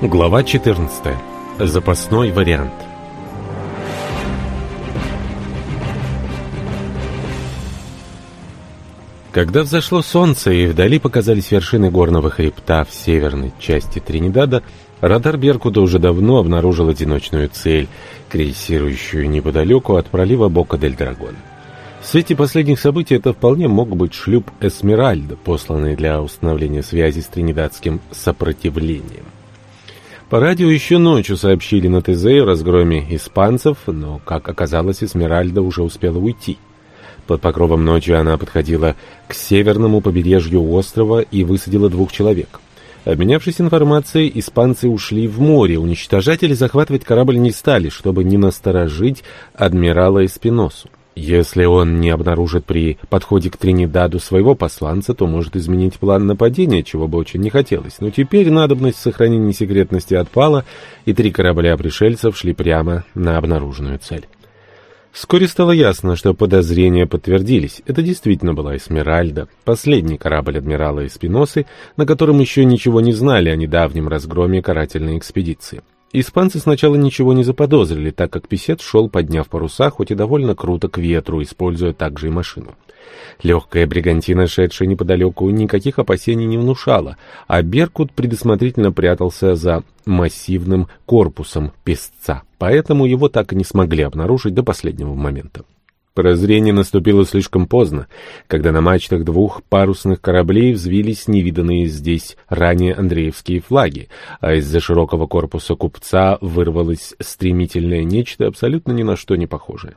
Глава 14. Запасной вариант. Когда взошло солнце и вдали показались вершины горного хребта в северной части Тринидада, радар Беркуда уже давно обнаружил одиночную цель, крейсирующую неподалеку от пролива Бока-дель-Драгон. В свете последних событий это вполне мог быть шлюп «Эсмеральда», посланный для установления связи с тринидадским сопротивлением. По радио еще ночью сообщили на ТЗ о разгроме испанцев, но, как оказалось, Эсмеральда уже успела уйти. Под покровом ночи она подходила к северному побережью острова и высадила двух человек. Обменявшись информацией, испанцы ушли в море. Уничтожать или захватывать корабль не стали, чтобы не насторожить адмирала Эспиносу. Если он не обнаружит при подходе к Тринидаду своего посланца, то может изменить план нападения, чего бы очень не хотелось. Но теперь надобность сохранения секретности отпала, и три корабля пришельцев шли прямо на обнаруженную цель. Вскоре стало ясно, что подозрения подтвердились. Это действительно была «Эсмеральда», последний корабль адмирала Эспиносы, на котором еще ничего не знали о недавнем разгроме карательной экспедиции. Испанцы сначала ничего не заподозрили, так как писец шел, подняв паруса, хоть и довольно круто к ветру, используя также и машину. Легкая бригантина, шедшая неподалеку, никаких опасений не внушала, а Беркут предусмотрительно прятался за массивным корпусом песца, поэтому его так и не смогли обнаружить до последнего момента. Прозрение наступило слишком поздно, когда на мачтах двух парусных кораблей взвились невиданные здесь ранее Андреевские флаги, а из-за широкого корпуса купца вырвалось стремительное нечто, абсолютно ни на что не похожее.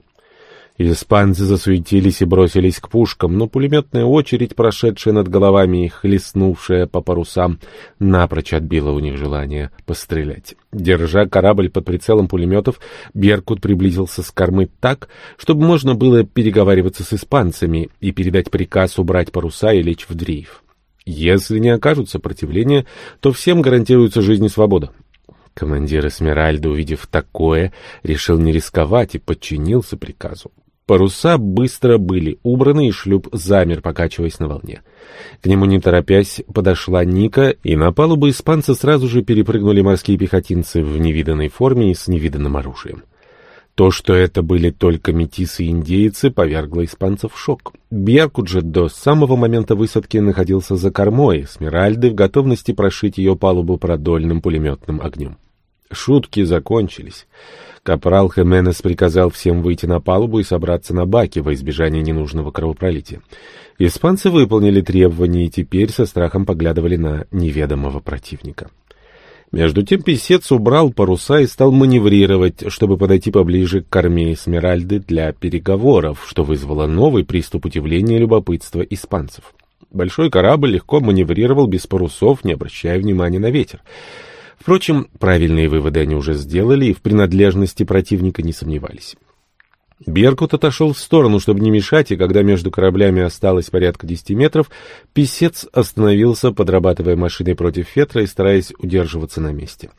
Испанцы засуетились и бросились к пушкам, но пулеметная очередь, прошедшая над головами и хлестнувшая по парусам, напрочь отбила у них желание пострелять. Держа корабль под прицелом пулеметов, Беркут приблизился с кормы так, чтобы можно было переговариваться с испанцами и передать приказ убрать паруса и лечь в дрейф. Если не окажут сопротивления, то всем гарантируется жизнь и свобода. Командир Эсмеральда, увидев такое, решил не рисковать и подчинился приказу. Паруса быстро были убраны, и шлюп замер, покачиваясь на волне. К нему, не торопясь, подошла Ника, и на палубу испанца сразу же перепрыгнули морские пехотинцы в невиданной форме и с невиданным оружием. То, что это были только метисы и индейцы, повергло испанцев в шок. Беркут до самого момента высадки находился за кормой, Смиральды в готовности прошить ее палубу продольным пулеметным огнем. Шутки закончились. Капрал Хеменес приказал всем выйти на палубу и собраться на баке во избежание ненужного кровопролития. Испанцы выполнили требования и теперь со страхом поглядывали на неведомого противника. Между тем писец убрал паруса и стал маневрировать, чтобы подойти поближе к корме Эсмеральды для переговоров, что вызвало новый приступ удивления и любопытства испанцев. Большой корабль легко маневрировал без парусов, не обращая внимания на ветер. Впрочем, правильные выводы они уже сделали и в принадлежности противника не сомневались. Беркут отошел в сторону, чтобы не мешать, и когда между кораблями осталось порядка десяти метров, писец остановился, подрабатывая машиной против ветра и стараясь удерживаться на месте.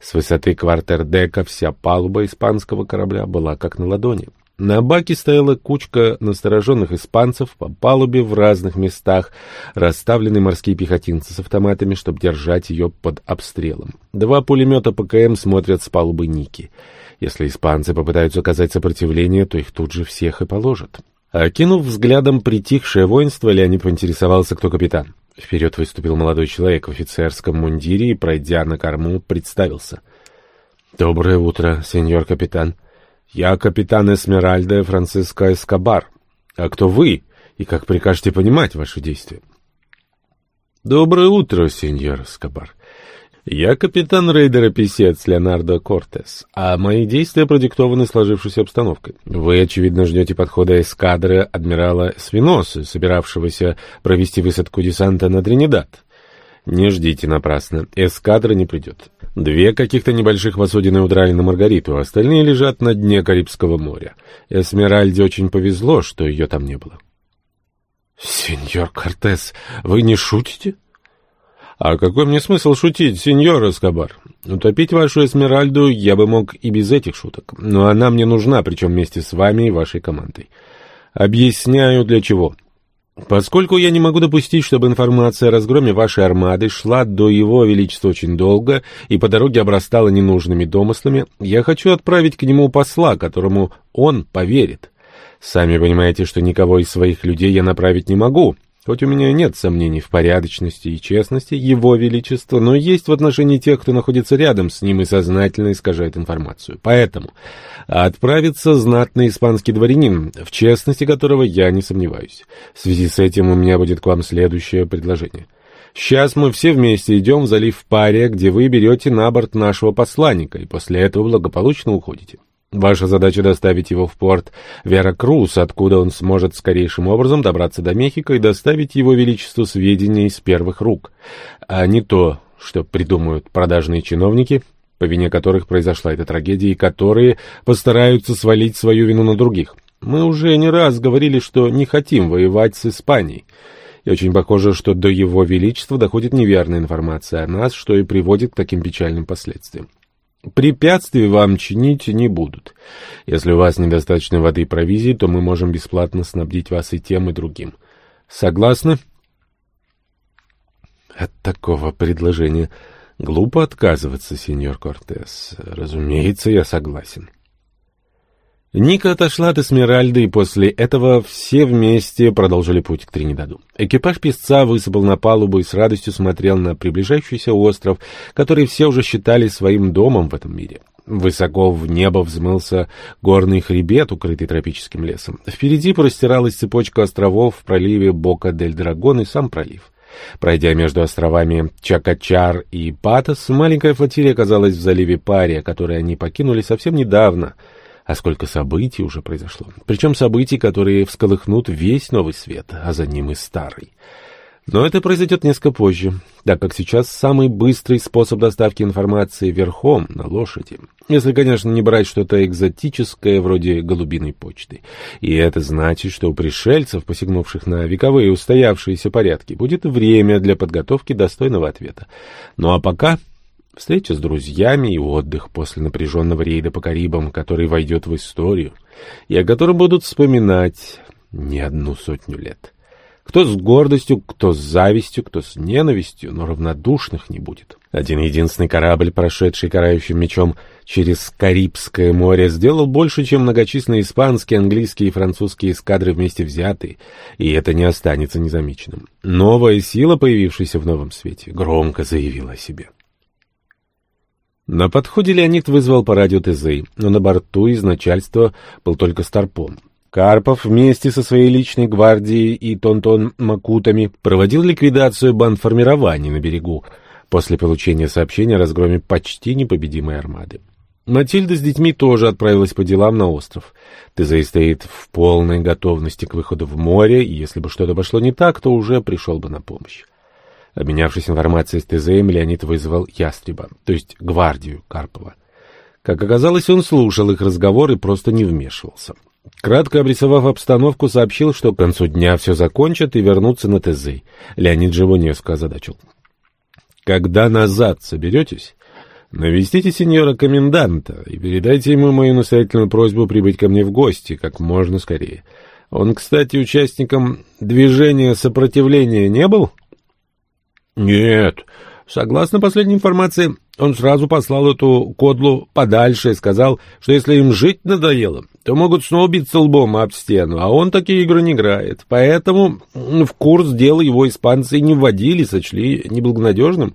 С высоты квартердека вся палуба испанского корабля была как на ладони. На баке стояла кучка настороженных испанцев по палубе в разных местах, расставлены морские пехотинцы с автоматами, чтобы держать ее под обстрелом. Два пулемета ПКМ смотрят с палубы Ники. Если испанцы попытаются оказать сопротивление, то их тут же всех и положат. Окинув взглядом притихшее воинство, Леонид поинтересовался, кто капитан. Вперед выступил молодой человек в офицерском мундире и, пройдя на корму, представился. «Доброе утро, сеньор капитан». «Я капитан Эсмеральда Франциско Эскобар. А кто вы и как прикажете понимать ваши действия?» «Доброе утро, сеньор Эскобар. Я капитан рейдера-писец Леонардо Кортес, а мои действия продиктованы сложившейся обстановкой. Вы, очевидно, ждете подхода эскадры адмирала Свиносы, собиравшегося провести высадку десанта на Тринидад. Не ждите напрасно, эскадра не придет. Две каких-то небольших посудины удрали на Маргариту, а остальные лежат на дне Карибского моря. Эсмеральде очень повезло, что ее там не было. — Сеньор Кортес, вы не шутите? — А какой мне смысл шутить, сеньор Эскобар? Утопить вашу Эсмеральду я бы мог и без этих шуток, но она мне нужна, причем вместе с вами и вашей командой. Объясняю, для чего. Поскольку я не могу допустить, чтобы информация о разгроме вашей армады шла до его величества очень долго и по дороге обрастала ненужными домыслами, я хочу отправить к нему посла, которому он поверит. Сами понимаете, что никого из своих людей я направить не могу, Хоть у меня нет сомнений в порядочности и честности Его Величества, но есть в отношении тех, кто находится рядом с ним и сознательно искажает информацию. Поэтому отправится знатный испанский дворянин, в честности которого я не сомневаюсь. В связи с этим у меня будет к вам следующее предложение. Сейчас мы все вместе идем в залив Пария, где вы берете на борт нашего посланника, и после этого благополучно уходите. Ваша задача доставить его в порт Веракрус, откуда он сможет скорейшим образом добраться до Мехико и доставить его величеству сведения из первых рук, а не то, что придумают продажные чиновники, по вине которых произошла эта трагедия, и которые постараются свалить свою вину на других. Мы уже не раз говорили, что не хотим воевать с Испанией. И очень похоже, что до его величества доходит неверная информация о нас, что и приводит к таким печальным последствиям. Препятствий вам чинить не будут. Если у вас недостаточно воды и провизии, то мы можем бесплатно снабдить вас и тем, и другим. Согласны? От такого предложения глупо отказываться, сеньор Кортес. Разумеется, я согласен. Ника отошла от Эсмеральды, и после этого все вместе продолжили путь к Тринидаду. Экипаж песца высыпал на палубу и с радостью смотрел на приближающийся остров, который все уже считали своим домом в этом мире. Высоко в небо взмылся горный хребет, укрытый тропическим лесом. Впереди простиралась цепочка островов в проливе Бока-дель-Драгон и сам пролив. Пройдя между островами Чакачар и Патос, маленькая флотилия оказалась в заливе Пария, который они покинули совсем недавно — а сколько событий уже произошло. Причем событий, которые всколыхнут весь новый свет, а за ним и старый. Но это произойдет несколько позже, так как сейчас самый быстрый способ доставки информации верхом на лошади. Если, конечно, не брать что-то экзотическое, вроде голубиной почты. И это значит, что у пришельцев, посягнувших на вековые устоявшиеся порядки, будет время для подготовки достойного ответа. Ну а пока Встреча с друзьями и отдых после напряженного рейда по Карибам, который войдет в историю, и о котором будут вспоминать не одну сотню лет. Кто с гордостью, кто с завистью, кто с ненавистью, но равнодушных не будет. Один единственный корабль, прошедший карающим мечом через Карибское море, сделал больше, чем многочисленные испанские, английские и французские эскадры вместе взятые, и это не останется незамеченным. Новая сила, появившаяся в новом свете, громко заявила о себе. На подходе Леонид вызвал по радио ТЗ, но на борту из начальства был только Старпом. Карпов вместе со своей личной гвардией и Тонтон Макутами проводил ликвидацию бандформирований на берегу после получения сообщения о разгроме почти непобедимой армады. Матильда с детьми тоже отправилась по делам на остров. Тезей стоит в полной готовности к выходу в море, и если бы что-то пошло не так, то уже пришел бы на помощь. Обменявшись информацией с ТЗМ, Леонид вызвал Ястреба, то есть гвардию Карпова. Как оказалось, он слушал их разговор и просто не вмешивался. Кратко обрисовав обстановку, сообщил, что к концу дня все закончат и вернутся на ТЗ. Леонид несколько озадачил. «Когда назад соберетесь, навестите сеньора-коменданта и передайте ему мою настоятельную просьбу прибыть ко мне в гости как можно скорее. Он, кстати, участником движения сопротивления не был?» Нет. Согласно последней информации, он сразу послал эту кодлу подальше и сказал, что если им жить надоело, то могут снова биться лбом об стену, а он такие игры не играет. Поэтому в курс дела его испанцы не вводили, сочли неблагонадежным.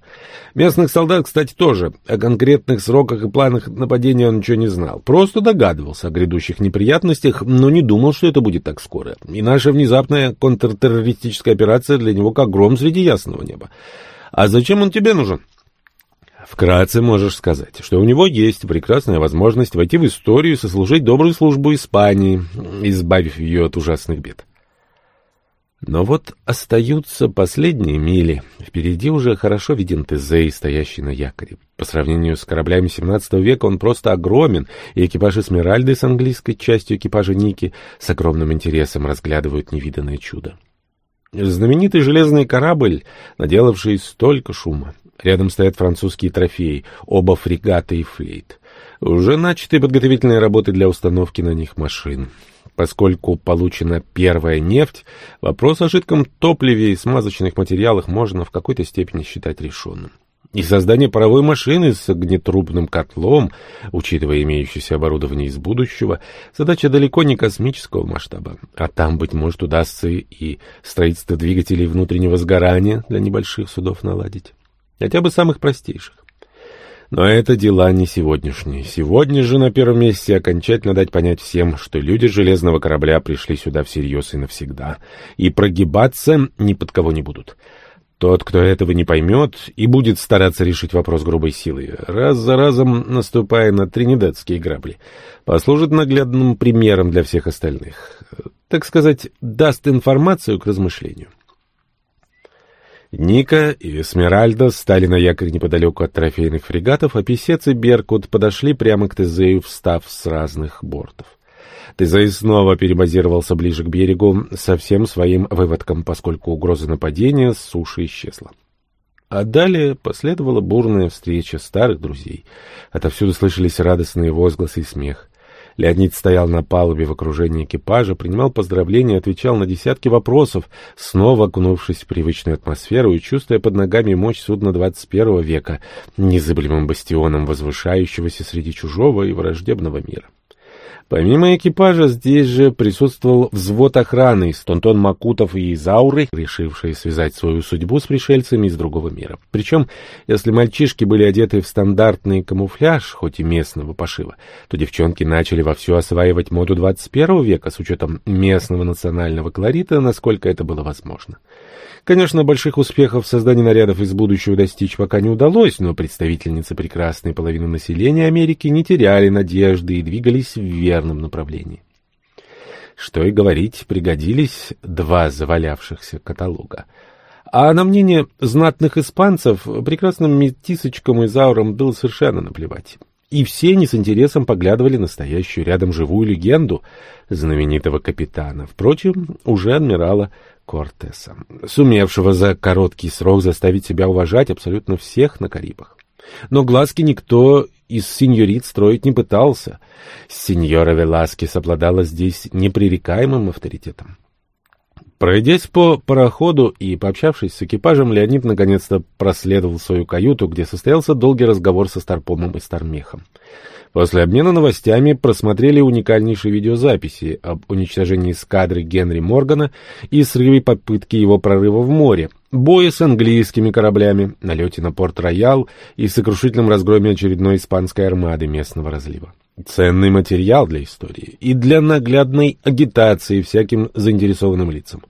Местных солдат, кстати, тоже. О конкретных сроках и планах нападения он ничего не знал. Просто догадывался о грядущих неприятностях, но не думал, что это будет так скоро. И наша внезапная контртеррористическая операция для него как гром среди ясного неба. А зачем он тебе нужен? Вкратце можешь сказать, что у него есть прекрасная возможность войти в историю и сослужить добрую службу Испании, избавив ее от ужасных бед. Но вот остаются последние мили. Впереди уже хорошо виден Тезей, стоящий на якоре. По сравнению с кораблями XVII века он просто огромен, и экипаж Эсмеральды с английской частью экипажа Ники с огромным интересом разглядывают невиданное чудо. Знаменитый железный корабль, наделавший столько шума. Рядом стоят французские трофеи, оба фрегата и флейт. Уже начаты подготовительные работы для установки на них машин. Поскольку получена первая нефть, вопрос о жидком топливе и смазочных материалах можно в какой-то степени считать решенным. И создание паровой машины с огнетрубным котлом, учитывая имеющееся оборудование из будущего, задача далеко не космического масштаба. А там, быть может, удастся и строительство двигателей внутреннего сгорания для небольших судов наладить. Хотя бы самых простейших. Но это дела не сегодняшние. Сегодня же на первом месте окончательно дать понять всем, что люди железного корабля пришли сюда всерьез и навсегда, и прогибаться ни под кого не будут. Тот, кто этого не поймет и будет стараться решить вопрос грубой силой, раз за разом наступая на тринидадские грабли, послужит наглядным примером для всех остальных. Так сказать, даст информацию к размышлению. Ника и Эсмеральда стали на якорь неподалеку от трофейных фрегатов, а Песец и Беркут подошли прямо к Тезею, встав с разных бортов. Тезей снова перебазировался ближе к берегу со всем своим выводком, поскольку угроза нападения с суши исчезла. А далее последовала бурная встреча старых друзей. Отовсюду слышались радостные возгласы и смех. Леонид стоял на палубе в окружении экипажа, принимал поздравления отвечал на десятки вопросов, снова окунувшись в привычную атмосферу и чувствуя под ногами мощь судна 21 века, незыблемым бастионом возвышающегося среди чужого и враждебного мира. Помимо экипажа здесь же присутствовал взвод охраны из Тонтон Макутов и Изауры, решившие связать свою судьбу с пришельцами из другого мира. Причем, если мальчишки были одеты в стандартный камуфляж, хоть и местного пошива, то девчонки начали вовсю осваивать моду 21 века с учетом местного национального колорита, насколько это было возможно. Конечно, больших успехов в создании нарядов из будущего достичь пока не удалось, но представительницы прекрасной половины населения Америки не теряли надежды и двигались в верном направлении. Что и говорить, пригодились два завалявшихся каталога. А на мнение знатных испанцев прекрасным метисочкам и заурам было совершенно наплевать. И все не с интересом поглядывали на стоящую рядом живую легенду знаменитого капитана, впрочем, уже адмирала Кортеса, сумевшего за короткий срок заставить себя уважать абсолютно всех на Карибах. Но глазки никто из сеньорит строить не пытался. Сеньора Веласкес обладала здесь непререкаемым авторитетом. Пройдясь по пароходу и пообщавшись с экипажем, Леонид наконец-то проследовал свою каюту, где состоялся долгий разговор со Старпомом и Стармехом. После обмена новостями просмотрели уникальнейшие видеозаписи об уничтожении эскадры Генри Моргана и срыве попытки его прорыва в море, бое с английскими кораблями, налете на Порт-Роял и сокрушительном разгроме очередной испанской армады местного разлива. Ценный материал для истории и для наглядной агитации всяким заинтересованным лицам.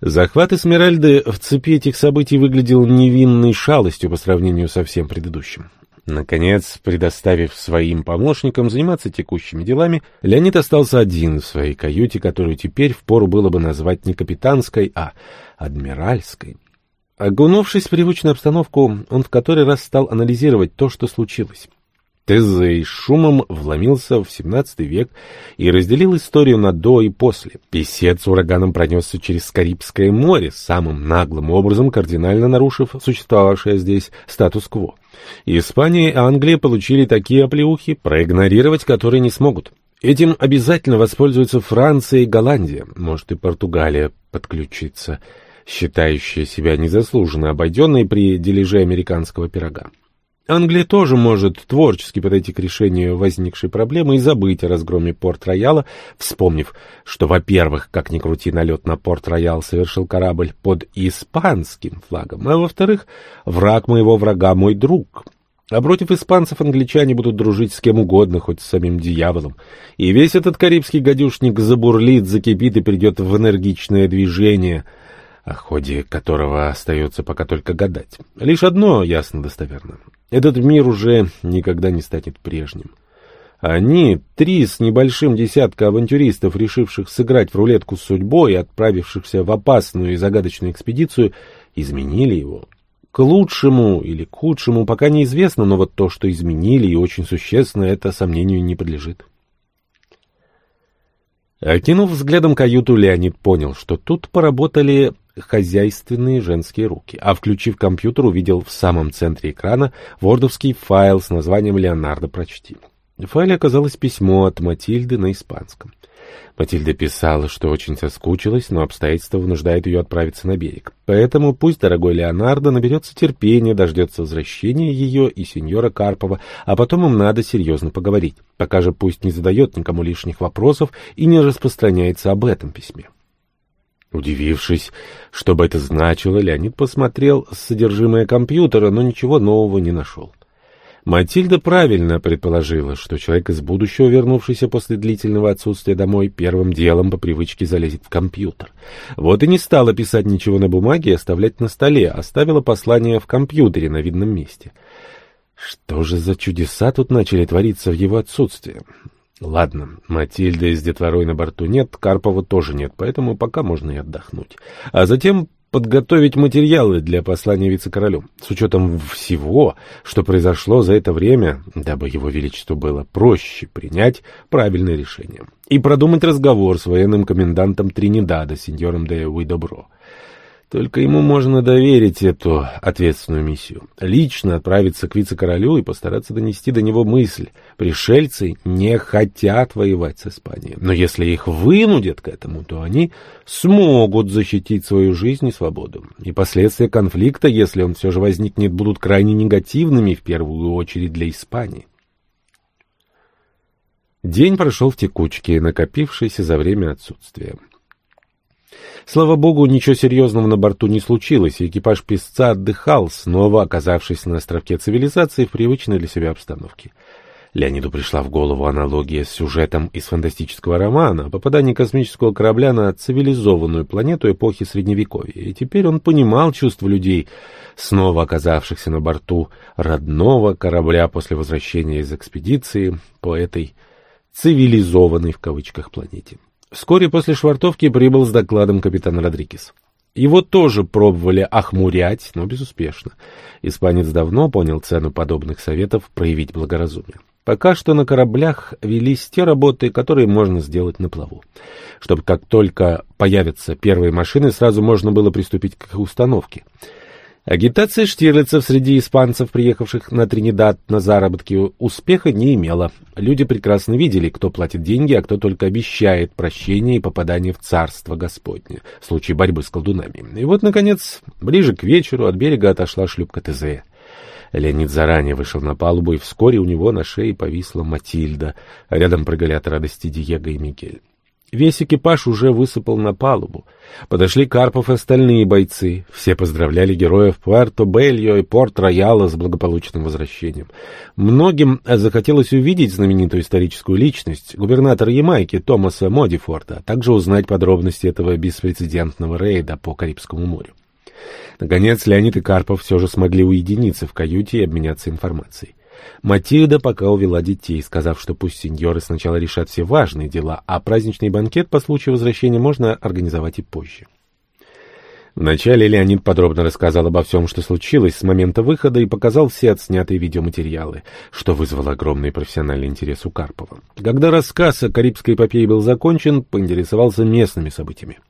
Захват Эсмеральды в цепи этих событий выглядел невинной шалостью по сравнению со всем предыдущим. Наконец, предоставив своим помощникам заниматься текущими делами, Леонид остался один в своей каюте, которую теперь впору было бы назвать не капитанской, а адмиральской. Огунувшись в привычную обстановку, он в который раз стал анализировать то, что случилось. Тезей шумом вломился в XVII век и разделил историю на «до» и «после». Песец ураганом пронесся через Карибское море, самым наглым образом кардинально нарушив существовавшее здесь статус-кво. Испания и Англия получили такие оплеухи, проигнорировать которые не смогут. Этим обязательно воспользуются Франция и Голландия, может и Португалия подключиться, считающая себя незаслуженно обойденной при дележе американского пирога. Англия тоже может творчески подойти к решению возникшей проблемы и забыть о разгроме Порт-Рояла, вспомнив, что, во-первых, как ни крути, налет на Порт-Роял совершил корабль под испанским флагом, а во-вторых, враг моего врага мой друг. А против испанцев англичане будут дружить с кем угодно, хоть с самим дьяволом. И весь этот карибский гадюшник забурлит, закипит и придет в энергичное движение — о ходе которого остается пока только гадать. Лишь одно ясно достоверно. Этот мир уже никогда не станет прежним. Они, три с небольшим десятка авантюристов, решивших сыграть в рулетку с судьбой и отправившихся в опасную и загадочную экспедицию, изменили его. К лучшему или к худшему пока неизвестно, но вот то, что изменили, и очень существенно, это сомнению не подлежит. Окинув взглядом каюту, Леонид понял, что тут поработали хозяйственные женские руки, а включив компьютер, увидел в самом центре экрана вордовский файл с названием «Леонардо, прочти». В файле оказалось письмо от Матильды на испанском. Матильда писала, что очень соскучилась, но обстоятельства вынуждают ее отправиться на берег. Поэтому пусть дорогой Леонардо наберется терпения, дождется возвращения ее и сеньора Карпова, а потом им надо серьезно поговорить. Пока же пусть не задает никому лишних вопросов и не распространяется об этом письме. Удивившись, что бы это значило, Леонид посмотрел содержимое компьютера, но ничего нового не нашел. Матильда правильно предположила, что человек из будущего, вернувшийся после длительного отсутствия домой, первым делом по привычке залезет в компьютер. Вот и не стала писать ничего на бумаге и оставлять на столе, а оставила послание в компьютере на видном месте. Что же за чудеса тут начали твориться в его отсутствие? Ладно, Матильды с детворой на борту нет, Карпова тоже нет, поэтому пока можно и отдохнуть. А затем подготовить материалы для послания вице-королю, с учетом всего, что произошло за это время, дабы его величеству было проще принять правильное решение, и продумать разговор с военным комендантом Тринидада, сеньором де Уидобро. Только ему можно доверить эту ответственную миссию. Лично отправиться к вице-королю и постараться донести до него мысль. Пришельцы не хотят воевать с Испанией. Но если их вынудят к этому, то они смогут защитить свою жизнь и свободу. И последствия конфликта, если он все же возникнет, будут крайне негативными, в первую очередь для Испании. День прошел в текучке, накопившейся за время отсутствия. Слава богу, ничего серьезного на борту не случилось, и экипаж песца отдыхал, снова оказавшись на островке цивилизации в привычной для себя обстановке. Леониду пришла в голову аналогия с сюжетом из фантастического романа о попадании космического корабля на цивилизованную планету эпохи Средневековья, и теперь он понимал чувства людей, снова оказавшихся на борту родного корабля после возвращения из экспедиции по этой «цивилизованной» в кавычках планете. Вскоре после швартовки прибыл с докладом капитан Родригес. Его тоже пробовали охмурять, но безуспешно. Испанец давно понял цену подобных советов проявить благоразумие. Пока что на кораблях велись те работы, которые можно сделать на плаву. Чтобы как только появятся первые машины, сразу можно было приступить к их установке. Агитация Штирлица среди испанцев, приехавших на Тринидад на заработки, успеха не имела. Люди прекрасно видели, кто платит деньги, а кто только обещает прощение и попадание в царство Господне в случае борьбы с колдунами. И вот, наконец, ближе к вечеру от берега отошла шлюпка ТЗ. Леонид заранее вышел на палубу, и вскоре у него на шее повисла Матильда, а рядом прыгали от радости Диего и Мигель. Весь экипаж уже высыпал на палубу. Подошли Карпов и остальные бойцы. Все поздравляли героев Пуэрто-Бельо и Порт-Рояла с благополучным возвращением. Многим захотелось увидеть знаменитую историческую личность, губернатора Ямайки Томаса Модифорта, а также узнать подробности этого беспрецедентного рейда по Карибскому морю. Наконец, Леонид и Карпов все же смогли уединиться в каюте и обменяться информацией. Матильда пока увела детей, сказав, что пусть сеньоры сначала решат все важные дела, а праздничный банкет по случаю возвращения можно организовать и позже. Вначале Леонид подробно рассказал обо всем, что случилось с момента выхода, и показал все отснятые видеоматериалы, что вызвало огромный профессиональный интерес у Карпова. Когда рассказ о Карибской эпопее был закончен, поинтересовался местными событиями.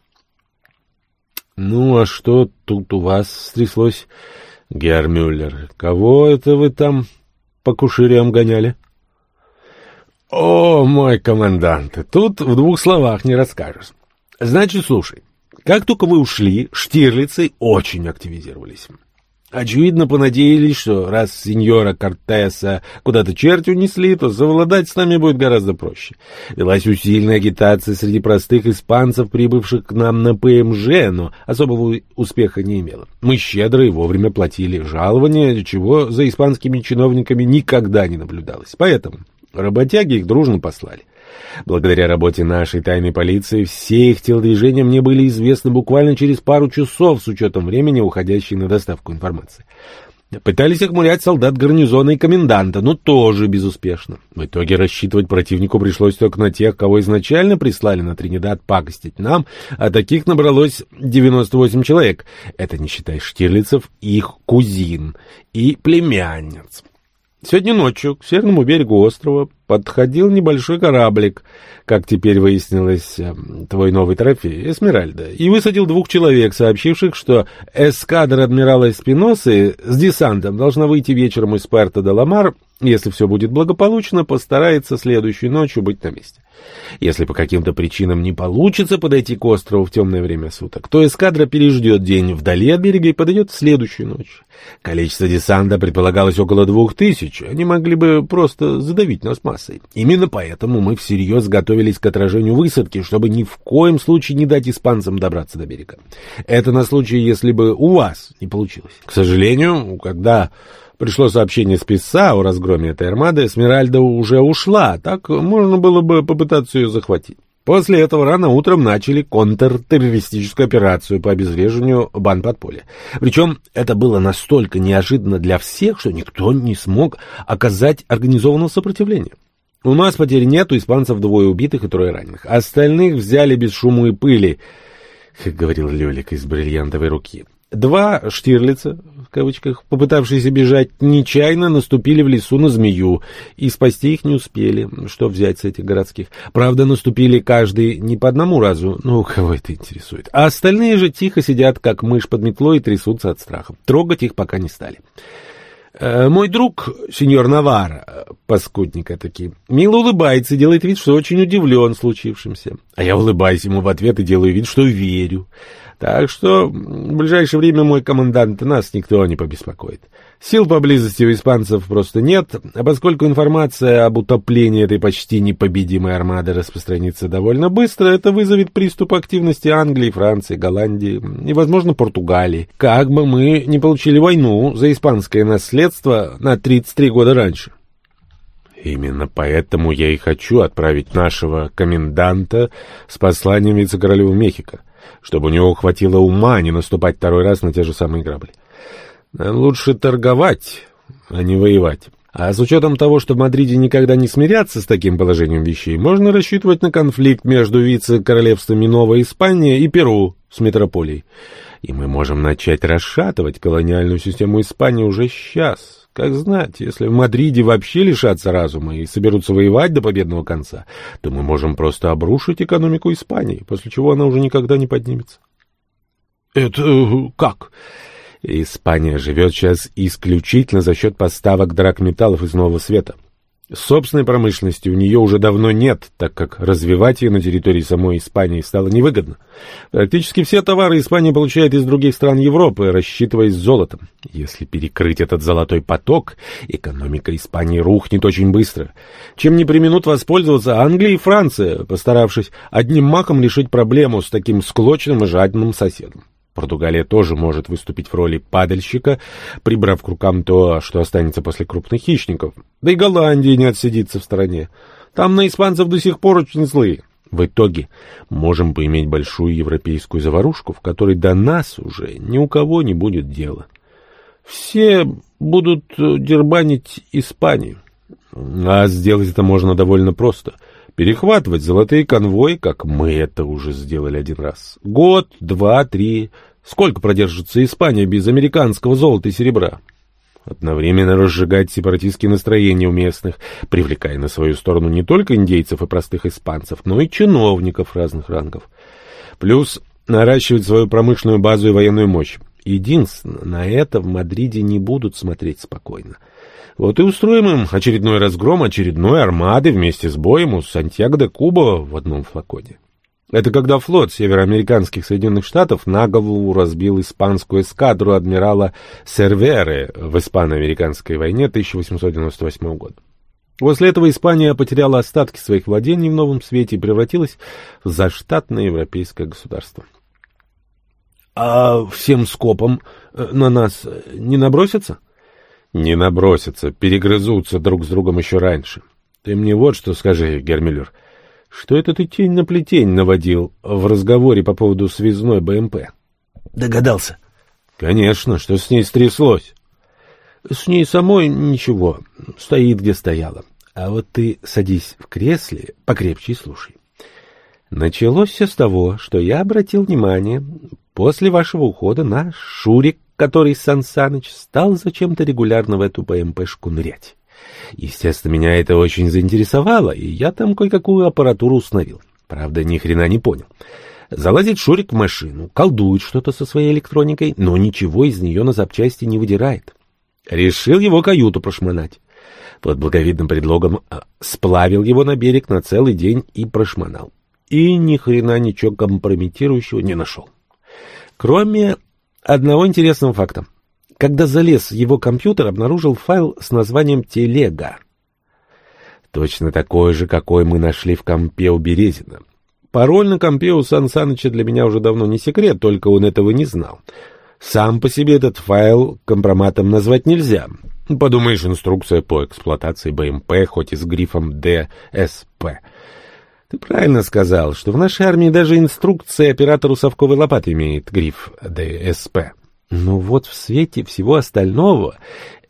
«Ну, а что тут у вас стряслось, Гермюллер? Кого это вы там по куширям гоняли? — О, мой командант, тут в двух словах не расскажешь. Значит, слушай, как только вы ушли, штирлицы очень активизировались. Очевидно, понадеялись, что раз сеньора Кортеса куда-то черти унесли, то совладать с нами будет гораздо проще. Велась усиленная агитация среди простых испанцев, прибывших к нам на ПМЖ, но особого успеха не имела. Мы щедро и вовремя платили жалования, чего за испанскими чиновниками никогда не наблюдалось. Поэтому работяги их дружно послали. Благодаря работе нашей тайной полиции все их телодвижения мне были известны буквально через пару часов с учетом времени, уходящей на доставку информации. Пытались охмурять солдат гарнизона и коменданта, но тоже безуспешно. В итоге рассчитывать противнику пришлось только на тех, кого изначально прислали на Тринидад пакостить нам, а таких набралось 98 человек. Это не считая штирлицев, их кузин и племянниц. Сегодня ночью к северному берегу острова подходил небольшой кораблик, как теперь выяснилось, э, твой новый трофей, Эсмеральда, и высадил двух человек, сообщивших, что эскадра адмирала Эспиносы с десантом должна выйти вечером из Пуэрто-де-Ламар Если все будет благополучно, постарается следующей ночью быть на месте. Если по каким-то причинам не получится подойти к острову в темное время суток, то эскадра переждет день вдали от берега и подойдет в следующую ночь. Количество десанта предполагалось около двух тысяч. Они могли бы просто задавить нас массой. Именно поэтому мы всерьез готовились к отражению высадки, чтобы ни в коем случае не дать испанцам добраться до берега. Это на случай, если бы у вас не получилось. К сожалению, когда Пришло сообщение с писца о разгроме этой армады, Смиральда уже ушла, так можно было бы попытаться ее захватить. После этого рано утром начали контртеррористическую операцию по обезвреживанию бан-подполья. Причем это было настолько неожиданно для всех, что никто не смог оказать организованного сопротивления. У нас потерь нет, у испанцев двое убитых и трое раненых. Остальных взяли без шума и пыли, как говорил Лёлик из бриллиантовой руки. Два Штирлица, в кавычках, попытавшиеся бежать, нечаянно наступили в лесу на змею, и спасти их не успели. Что взять с этих городских? Правда, наступили каждый не по одному разу, ну, кого это интересует. А остальные же тихо сидят, как мышь под метлой, и трясутся от страха. Трогать их пока не стали. Э, мой друг, сеньор Навар, паскудника таки, мило улыбается и делает вид, что очень удивлен случившимся. А я улыбаюсь ему в ответ и делаю вид, что верю. Так что в ближайшее время мой командант нас никто не побеспокоит. Сил поблизости у испанцев просто нет, а поскольку информация об утоплении этой почти непобедимой армады распространится довольно быстро, это вызовет приступ активности Англии, Франции, Голландии и, возможно, Португалии. Как бы мы не получили войну за испанское наследство на 33 года раньше. Именно поэтому я и хочу отправить нашего коменданта с посланием вице-королю в Мехико чтобы у него хватило ума не наступать второй раз на те же самые грабли. Лучше торговать, а не воевать. А с учетом того, что в Мадриде никогда не смирятся с таким положением вещей, можно рассчитывать на конфликт между вице-королевствами Новой Испании и Перу с метрополией. И мы можем начать расшатывать колониальную систему Испании уже сейчас. Как знать, если в Мадриде вообще лишатся разума и соберутся воевать до победного конца, то мы можем просто обрушить экономику Испании, после чего она уже никогда не поднимется. Это э, как? Испания живет сейчас исключительно за счет поставок драгметаллов из Нового Света. Собственной промышленности у нее уже давно нет, так как развивать ее на территории самой Испании стало невыгодно. Практически все товары Испания получает из других стран Европы, рассчитываясь золотом. Если перекрыть этот золотой поток, экономика Испании рухнет очень быстро. Чем не применут воспользоваться Англия и Франция, постаравшись одним махом решить проблему с таким склочным и жадным соседом. Португалия тоже может выступить в роли падальщика, прибрав к рукам то, что останется после крупных хищников. Да и Голландия не отсидится в стороне. Там на испанцев до сих пор очень злые. В итоге можем поиметь большую европейскую заварушку, в которой до нас уже ни у кого не будет дела. Все будут дербанить Испанию. А сделать это можно довольно просто — перехватывать золотые конвои, как мы это уже сделали один раз. Год, два, три. Сколько продержится Испания без американского золота и серебра? Одновременно разжигать сепаратистские настроения у местных, привлекая на свою сторону не только индейцев и простых испанцев, но и чиновников разных рангов. Плюс наращивать свою промышленную базу и военную мощь. Единственное, на это в Мадриде не будут смотреть спокойно. Вот и устроим им очередной разгром очередной армады вместе с боем у Сантьяго де Куба в одном флаконе. Это когда флот североамериканских Соединенных Штатов на разбил испанскую эскадру адмирала Серверы в испано-американской войне 1898 года. После этого Испания потеряла остатки своих владений в новом свете и превратилась в заштатное европейское государство. — А всем скопом э, на нас не набросятся? — не набросятся, перегрызутся друг с другом еще раньше. Ты мне вот что скажи, Гермелюр. Что это ты тень на плетень наводил в разговоре по поводу связной БМП? Догадался. Конечно, что с ней стряслось? С ней самой ничего, стоит где стояла. А вот ты садись в кресле, покрепче и слушай. Началось все с того, что я обратил внимание после вашего ухода на Шурик который Сан Саныч стал зачем-то регулярно в эту БМПшку нырять. Естественно, меня это очень заинтересовало, и я там кое-какую аппаратуру установил. Правда, ни хрена не понял. Залазит Шурик в машину, колдует что-то со своей электроникой, но ничего из нее на запчасти не выдирает. Решил его каюту прошмонать. Под благовидным предлогом а, сплавил его на берег на целый день и прошмонал. И ни хрена ничего компрометирующего не нашел. Кроме одного интересного факта. Когда залез его компьютер, обнаружил файл с названием «Телега». Точно такой же, какой мы нашли в компе у Березина. Пароль на компе у Сан Саныча для меня уже давно не секрет, только он этого не знал. Сам по себе этот файл компроматом назвать нельзя. Подумаешь, инструкция по эксплуатации БМП, хоть и с грифом ДСП. Ты правильно сказал, что в нашей армии даже инструкция оператору совковой лопаты имеет гриф ДСП. Но вот в свете всего остального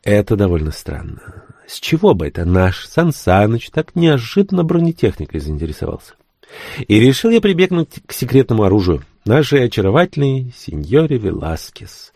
это довольно странно. С чего бы это наш Сан Саныч так неожиданно бронетехникой заинтересовался? И решил я прибегнуть к секретному оружию, нашей очаровательной сеньоре Веласкес.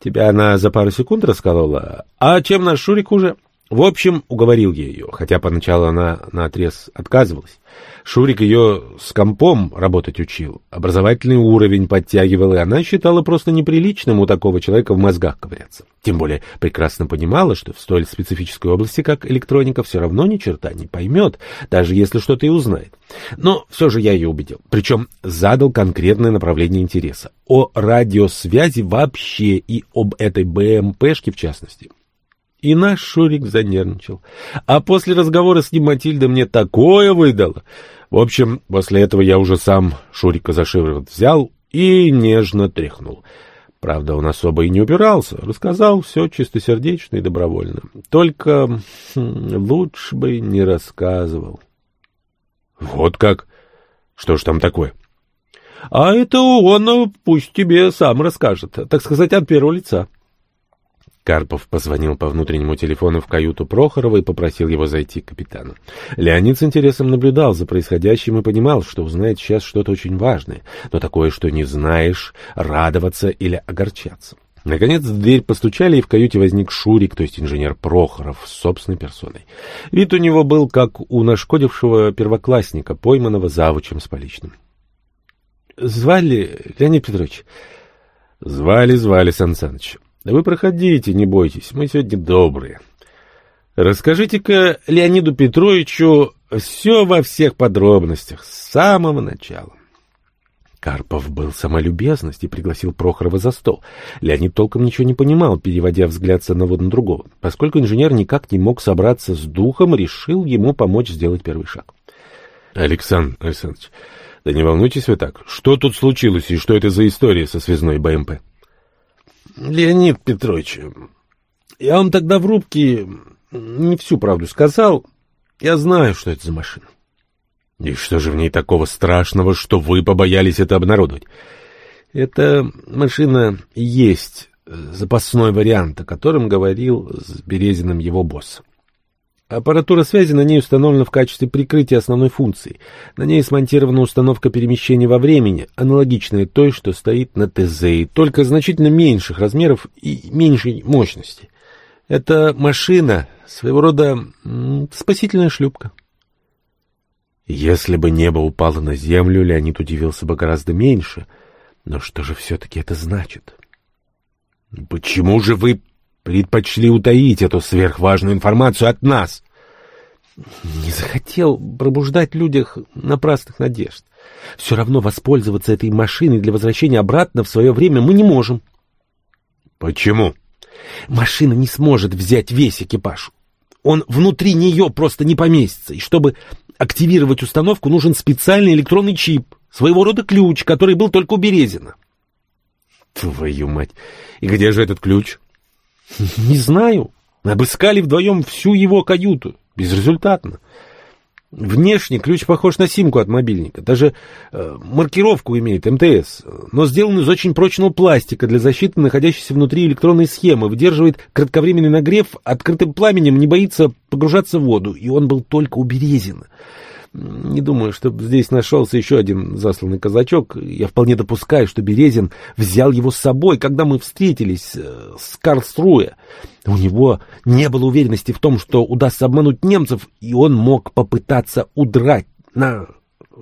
Тебя она за пару секунд расколола, а чем наш Шурик уже? В общем, уговорил я ее, хотя поначалу она наотрез отказывалась. Шурик ее с компом работать учил, образовательный уровень подтягивал, и она считала просто неприличным у такого человека в мозгах ковыряться. Тем более прекрасно понимала, что в столь специфической области, как электроника, все равно ни черта не поймет, даже если что-то и узнает. Но все же я ее убедил, причем задал конкретное направление интереса. О радиосвязи вообще и об этой БМПшке в частности. И наш Шурик занервничал. А после разговора с ним Матильда мне такое выдала. В общем, после этого я уже сам Шурика за шиворот взял и нежно тряхнул. Правда, он особо и не упирался, рассказал все чистосердечно и добровольно. Только хм, лучше бы не рассказывал. — Вот как? Что ж там такое? — А это он пусть тебе сам расскажет, так сказать, от первого лица. — Карпов позвонил по внутреннему телефону в каюту Прохорова и попросил его зайти к капитану. Леонид с интересом наблюдал за происходящим и понимал, что узнает сейчас что-то очень важное, но такое, что не знаешь, радоваться или огорчаться. Наконец в дверь постучали, и в каюте возник Шурик, то есть инженер Прохоров, с собственной персоной. Вид у него был, как у нашкодившего первоклассника, пойманного завучем с поличным. — Звали, Леонид Петрович? — Звали, звали, Сан Саныч. Да вы проходите, не бойтесь, мы сегодня добрые. Расскажите-ка Леониду Петровичу все во всех подробностях, с самого начала. Карпов был самолюбезность и пригласил Прохорова за стол. Леонид толком ничего не понимал, переводя взгляд с одного на другого. Поскольку инженер никак не мог собраться с духом, решил ему помочь сделать первый шаг. — Александр Александрович, да не волнуйтесь вы так. Что тут случилось и что это за история со связной БМП? — Леонид Петрович, я вам тогда в рубке не всю правду сказал. Я знаю, что это за машина. И что же в ней такого страшного, что вы побоялись это обнародовать? Эта машина есть запасной вариант, о котором говорил с Березиным его босс. Аппаратура связи на ней установлена в качестве прикрытия основной функции. На ней смонтирована установка перемещения во времени, аналогичная той, что стоит на ТЗ, только значительно меньших размеров и меньшей мощности. Это машина, своего рода спасительная шлюпка. Если бы небо упало на землю, Леонид удивился бы гораздо меньше. Но что же все-таки это значит? — Почему же вы предпочли утаить эту сверхважную информацию от нас. Не захотел пробуждать людях напрасных надежд. Все равно воспользоваться этой машиной для возвращения обратно в свое время мы не можем. Почему? Машина не сможет взять весь экипаж. Он внутри нее просто не поместится. И чтобы активировать установку, нужен специальный электронный чип, своего рода ключ, который был только у Березина. Твою мать! И где же этот ключ? Не знаю. Обыскали вдвоем всю его каюту. Безрезультатно. Внешне ключ похож на симку от мобильника. Даже э, маркировку имеет МТС. Но сделан из очень прочного пластика для защиты находящейся внутри электронной схемы. Выдерживает кратковременный нагрев, открытым пламенем не боится погружаться в воду. И он был только у. Не думаю, что здесь нашелся еще один засланный казачок. Я вполне допускаю, что Березин взял его с собой, когда мы встретились э, с Карлструя. У него не было уверенности в том, что удастся обмануть немцев, и он мог попытаться удрать на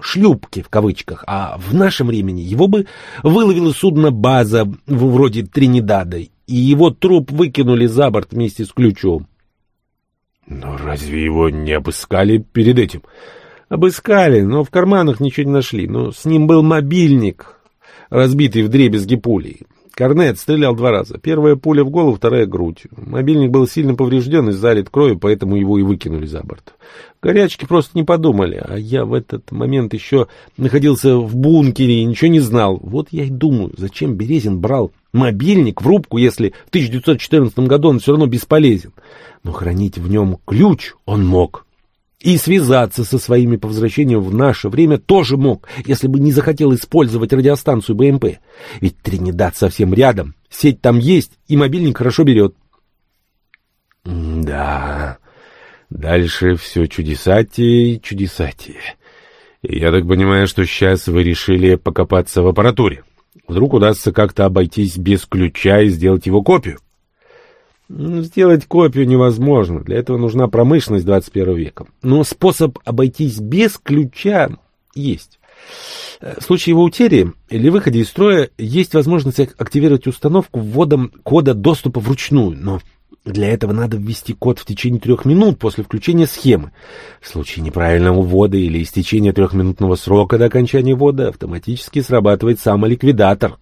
шлюпке в кавычках, а в нашем времени его бы выловило судно база вроде Тринидада, и его труп выкинули за борт вместе с ключом. Но разве его не обыскали перед этим? Обыскали, но в карманах ничего не нашли. Но с ним был мобильник, разбитый в дребезги пулей. Корнет стрелял два раза. Первая пуля в голову, вторая — грудь. Мобильник был сильно поврежден и залит кровью, поэтому его и выкинули за борт. Горячки просто не подумали, а я в этот момент еще находился в бункере и ничего не знал. Вот я и думаю, зачем Березин брал мобильник в рубку, если в 1914 году он все равно бесполезен. Но хранить в нем ключ он мог. И связаться со своими по возвращению в наше время тоже мог, если бы не захотел использовать радиостанцию БМП. Ведь Тринидад совсем рядом, сеть там есть, и мобильник хорошо берет. Да, дальше все чудесатее и чудесатее. Я так понимаю, что сейчас вы решили покопаться в аппаратуре. Вдруг удастся как-то обойтись без ключа и сделать его копию. Ну, сделать копию невозможно. Для этого нужна промышленность 21 века. Но способ обойтись без ключа есть. В случае его утери или выходе из строя есть возможность активировать установку вводом кода доступа вручную, но для этого надо ввести код в течение трех минут после включения схемы. В случае неправильного ввода или истечения трехминутного срока до окончания ввода автоматически срабатывает самоликвидатор.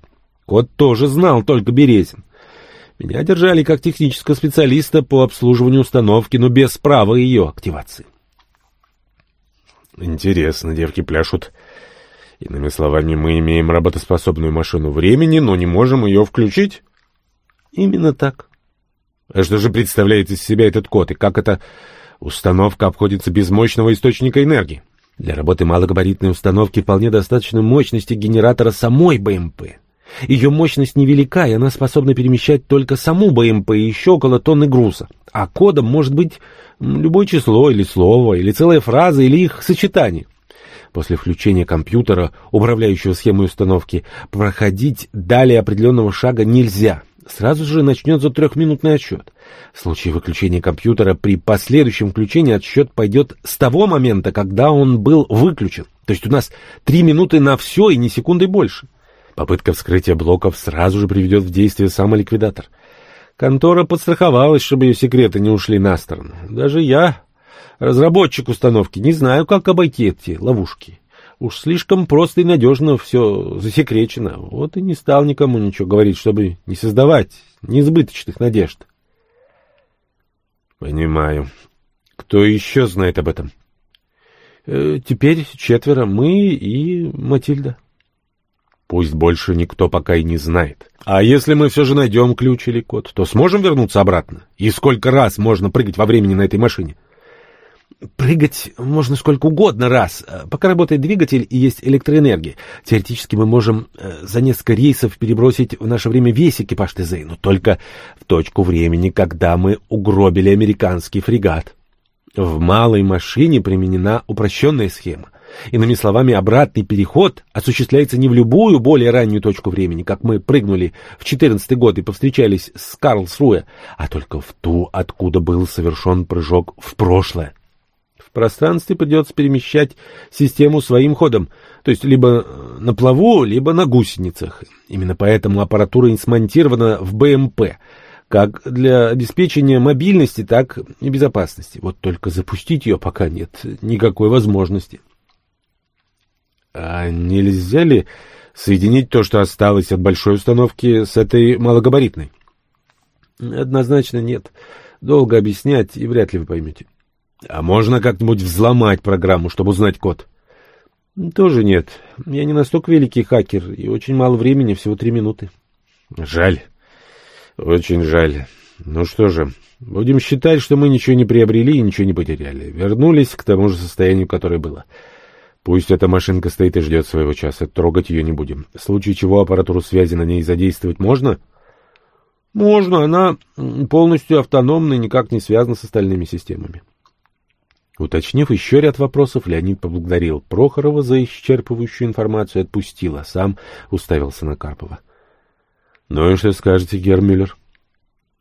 Код тоже знал только Березин. Меня держали как технического специалиста по обслуживанию установки, но без права ее активации. Интересно, девки пляшут. Иными словами, мы имеем работоспособную машину времени, но не можем ее включить? Именно так. А что же представляет из себя этот код, и как эта установка обходится без мощного источника энергии? Для работы малогабаритной установки вполне достаточно мощности генератора самой БМП. Ее мощность невелика, и она способна перемещать только саму БМП и еще около тонны груза. А кодом может быть любое число или слово, или целая фраза, или их сочетание. После включения компьютера, управляющего схемой установки, проходить далее определенного шага нельзя. Сразу же начнется трехминутный отсчет. В случае выключения компьютера при последующем включении отсчет пойдет с того момента, когда он был выключен. То есть у нас три минуты на все и ни секунды больше. Попытка вскрытия блоков сразу же приведет в действие самоликвидатор. Контора подстраховалась, чтобы ее секреты не ушли на сторону. Даже я, разработчик установки, не знаю, как обойти эти ловушки. Уж слишком просто и надежно все засекречено. Вот и не стал никому ничего говорить, чтобы не создавать неизбыточных надежд. Понимаю. Кто еще знает об этом? Э, теперь четверо. Мы и Матильда. Пусть больше никто пока и не знает. А если мы все же найдем ключ или код, то сможем вернуться обратно? И сколько раз можно прыгать во времени на этой машине? Прыгать можно сколько угодно раз, пока работает двигатель и есть электроэнергия. Теоретически мы можем э, за несколько рейсов перебросить в наше время весь экипаж ТЗ, но только в точку времени, когда мы угробили американский фрегат. В малой машине применена упрощенная схема. Иными словами, обратный переход осуществляется не в любую более раннюю точку времени, как мы прыгнули в четырнадцатый год и повстречались с Карлсруэ, а только в ту, откуда был совершен прыжок в прошлое. В пространстве придется перемещать систему своим ходом, то есть либо на плаву, либо на гусеницах. Именно поэтому аппаратура не смонтирована в БМП, как для обеспечения мобильности, так и безопасности. Вот только запустить ее пока нет никакой возможности. А нельзя ли соединить то, что осталось от большой установки, с этой малогабаритной? Однозначно нет. Долго объяснять, и вряд ли вы поймете. А можно как-нибудь взломать программу, чтобы узнать код? Тоже нет. Я не настолько великий хакер, и очень мало времени, всего три минуты. Жаль. Очень жаль. Ну что же, будем считать, что мы ничего не приобрели и ничего не потеряли. Вернулись к тому же состоянию, которое было. — Пусть эта машинка стоит и ждет своего часа, трогать ее не будем. В случае чего аппаратуру связи на ней задействовать можно? Можно, она полностью автономна и никак не связана с остальными системами. Уточнив еще ряд вопросов, Леонид поблагодарил Прохорова за исчерпывающую информацию и отпустил, а сам уставился на Карпова. — Ну и что скажете, Гермюллер?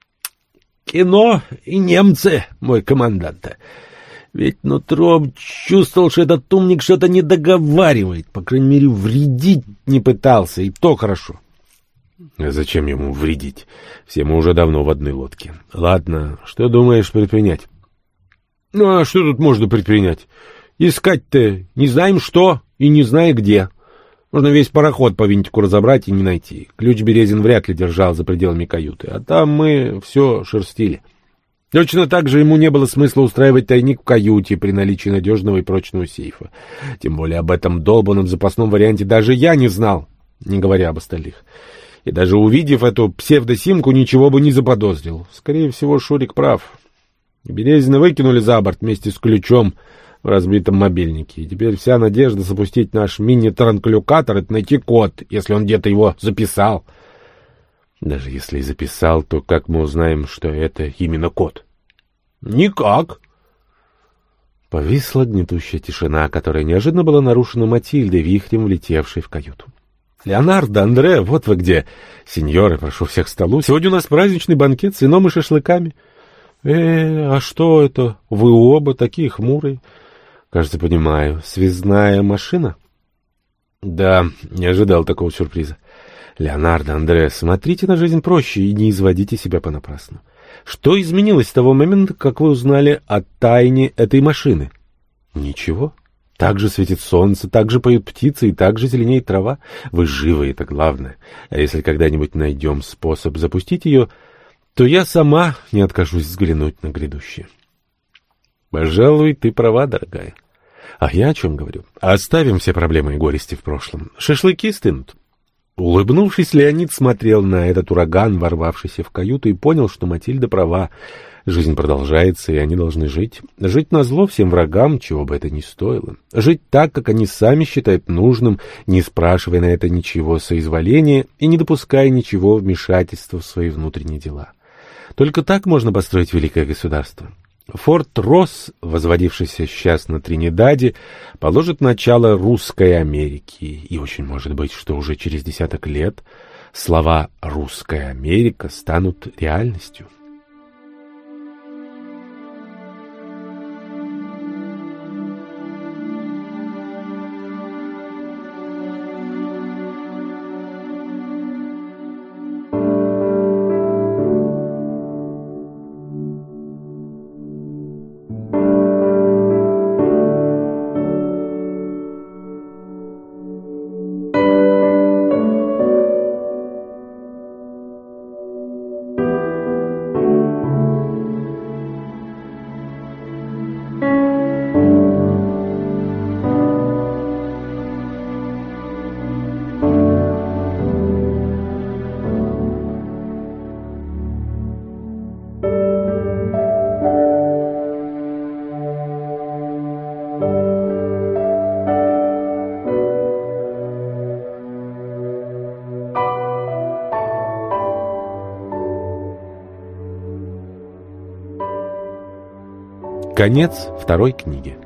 — Кино и немцы, мой командант. Ведь нутром чувствовал, что этот умник что-то не договаривает, по крайней мере, вредить не пытался, и то хорошо. А зачем ему вредить? Все мы уже давно в одной лодке. Ладно, что думаешь предпринять? Ну, а что тут можно предпринять? Искать-то не знаем что и не знаем где. Можно весь пароход по винтику разобрать и не найти. Ключ Березин вряд ли держал за пределами каюты, а там мы все шерстили. Точно так же ему не было смысла устраивать тайник в каюте при наличии надежного и прочного сейфа. Тем более об этом долбанном запасном варианте даже я не знал, не говоря об остальных. И даже увидев эту псевдосимку, ничего бы не заподозрил. Скорее всего, Шурик прав. Березина выкинули за борт вместе с ключом в разбитом мобильнике. И теперь вся надежда запустить наш мини-транклюкатор — это найти код, если он где-то его записал. Даже если и записал, то как мы узнаем, что это именно код? Никак. Повисла гнетущая тишина, которая неожиданно была нарушена Матильдой, вихрем влетевшей в каюту. «Леонардо, Андре, вот вы где! Сеньоры, прошу всех к столу. Сегодня у нас праздничный банкет с вином и шашлыками». «Э, а что это? Вы оба такие хмурые». «Кажется, понимаю. Связная машина?» «Да, не ожидал такого сюрприза». «Леонардо, Андре, смотрите на жизнь проще и не изводите себя понапрасну. Что изменилось с того момента, как вы узнали о тайне этой машины?» «Ничего». Так же светит солнце, так же поют птицы и так же зеленеет трава. Вы живы, это главное. А если когда-нибудь найдем способ запустить ее, то я сама не откажусь взглянуть на грядущее. Пожалуй, ты права, дорогая. А я о чем говорю? Оставим все проблемы и горести в прошлом. Шашлыки стынут. Улыбнувшись, Леонид смотрел на этот ураган, ворвавшийся в каюту, и понял, что Матильда права. Жизнь продолжается, и они должны жить. Жить на зло всем врагам, чего бы это ни стоило. Жить так, как они сами считают нужным, не спрашивая на это ничего соизволения и не допуская ничего вмешательства в свои внутренние дела. Только так можно построить великое государство. Форт Росс, возводившийся сейчас на Тринидаде, положит начало русской Америки, и очень может быть, что уже через десяток лет слова «русская Америка» станут реальностью. Конец второй книги.